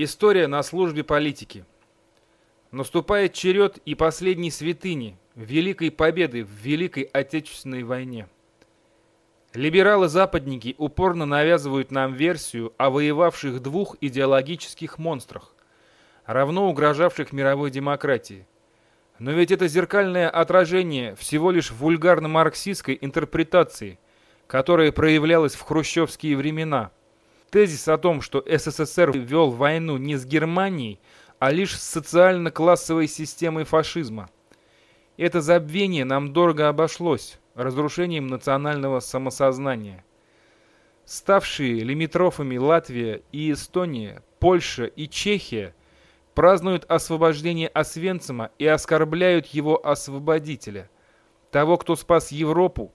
История на службе политики. Наступает черед и последней святыни, великой победы в Великой Отечественной войне. Либералы-западники упорно навязывают нам версию о воевавших двух идеологических монстрах, равно угрожавших мировой демократии. Но ведь это зеркальное отражение всего лишь вульгарно-марксистской интерпретации, которая проявлялась в хрущевские времена – Тезис о том, что СССР вел войну не с Германией, а лишь с социально-классовой системой фашизма. Это забвение нам дорого обошлось разрушением национального самосознания. Ставшие лимитрофами Латвия и Эстония, Польша и Чехия празднуют освобождение Освенцима и оскорбляют его освободителя, того, кто спас Европу,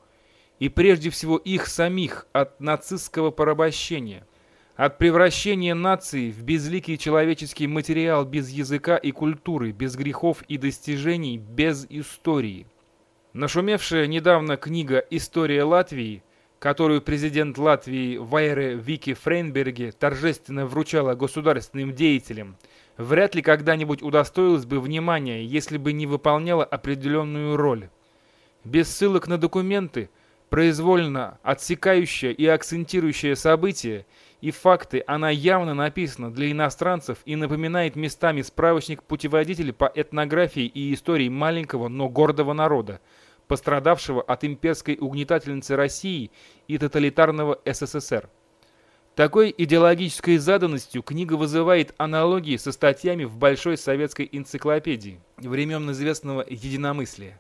и прежде всего их самих от нацистского порабощения – от превращения нации в безликий человеческий материал без языка и культуры, без грехов и достижений, без истории. Нашумевшая недавно книга «История Латвии», которую президент Латвии Вайре Вики Фрейнберге торжественно вручала государственным деятелям, вряд ли когда-нибудь удостоилась бы внимания, если бы не выполняла определенную роль. Без ссылок на документы, произвольно отсекающая и акцентирующая события, и факты, она явно написана для иностранцев и напоминает местами справочник-путеводитель по этнографии и истории маленького, но гордого народа, пострадавшего от имперской угнетательницы России и тоталитарного СССР. Такой идеологической заданностью книга вызывает аналогии со статьями в Большой советской энциклопедии времен известного единомыслия.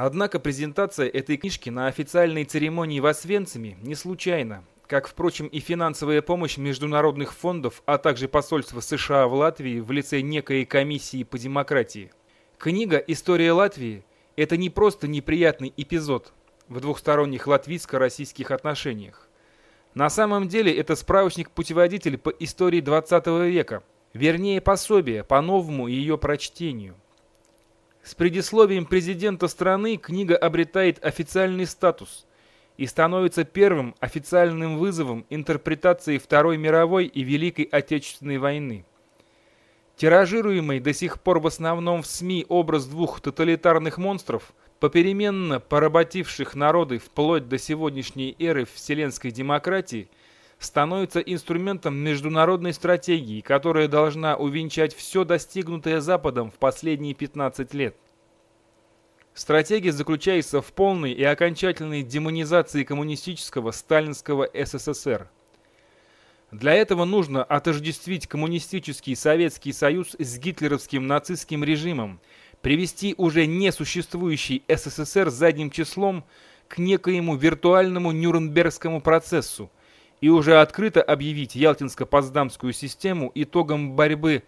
Однако презентация этой книжки на официальной церемонии в Освенциме не случайна как, впрочем, и финансовая помощь международных фондов, а также посольства США в Латвии в лице некой комиссии по демократии. Книга «История Латвии» – это не просто неприятный эпизод в двухсторонних латвийско-российских отношениях. На самом деле это справочник-путеводитель по истории 20 века, вернее пособие по новому ее прочтению. С предисловием президента страны книга обретает официальный статус – и становится первым официальным вызовом интерпретации Второй мировой и Великой Отечественной войны. Тиражируемый до сих пор в основном в СМИ образ двух тоталитарных монстров, попеременно поработивших народы вплоть до сегодняшней эры вселенской демократии, становится инструментом международной стратегии, которая должна увенчать все достигнутое Западом в последние 15 лет. Стратегия заключается в полной и окончательной демонизации коммунистического сталинского СССР. Для этого нужно отождествить коммунистический Советский Союз с гитлеровским нацистским режимом, привести уже несуществующий СССР задним числом к некоему виртуальному Нюрнбергскому процессу и уже открыто объявить Ялтинско-Потсдамскую систему итогом борьбы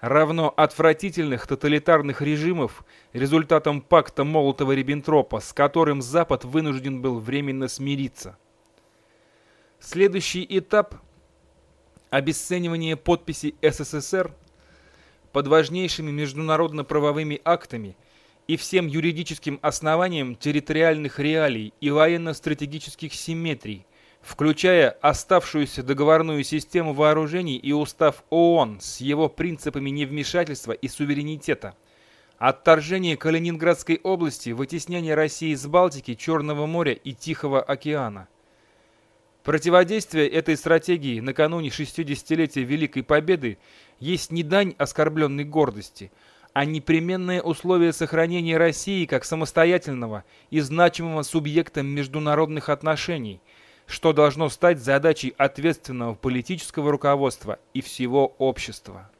равно отвратительных тоталитарных режимов результатом пакта Молотова-Риббентропа, с которым Запад вынужден был временно смириться. Следующий этап – обесценивание подписи СССР под важнейшими международно-правовыми актами и всем юридическим основанием территориальных реалий и военно-стратегических симметрий – включая оставшуюся договорную систему вооружений и устав ООН с его принципами невмешательства и суверенитета, отторжение Калининградской области, вытеснение России с Балтики, Черного моря и Тихого океана. Противодействие этой стратегии накануне 60-летия Великой Победы есть не дань оскорбленной гордости, а непременное условие сохранения России как самостоятельного и значимого субъекта международных отношений – что должно стать задачей ответственного политического руководства и всего общества.